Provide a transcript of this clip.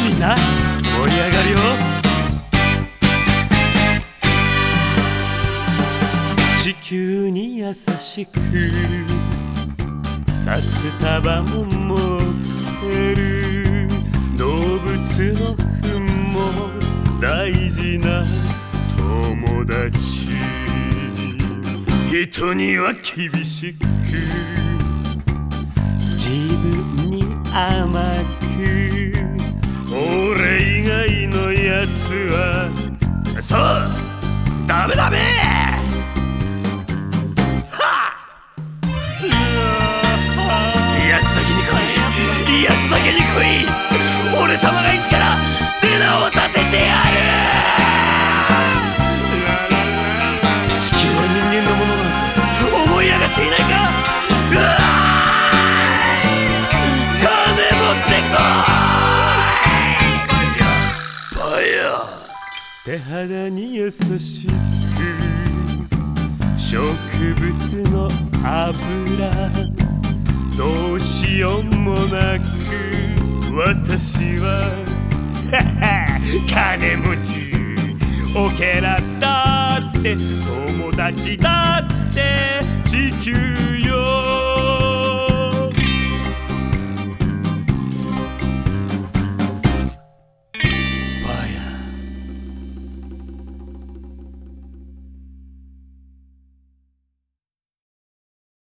みんな盛り上がるよ。地球に優しく札束も持ってる。動物の糞も大事な友達。人には厳しく自分に甘くのやつは。そうダメダメ！手肌に優しく植物の油どうしようもなく私は 金持ちオケラだって友達だって地球よ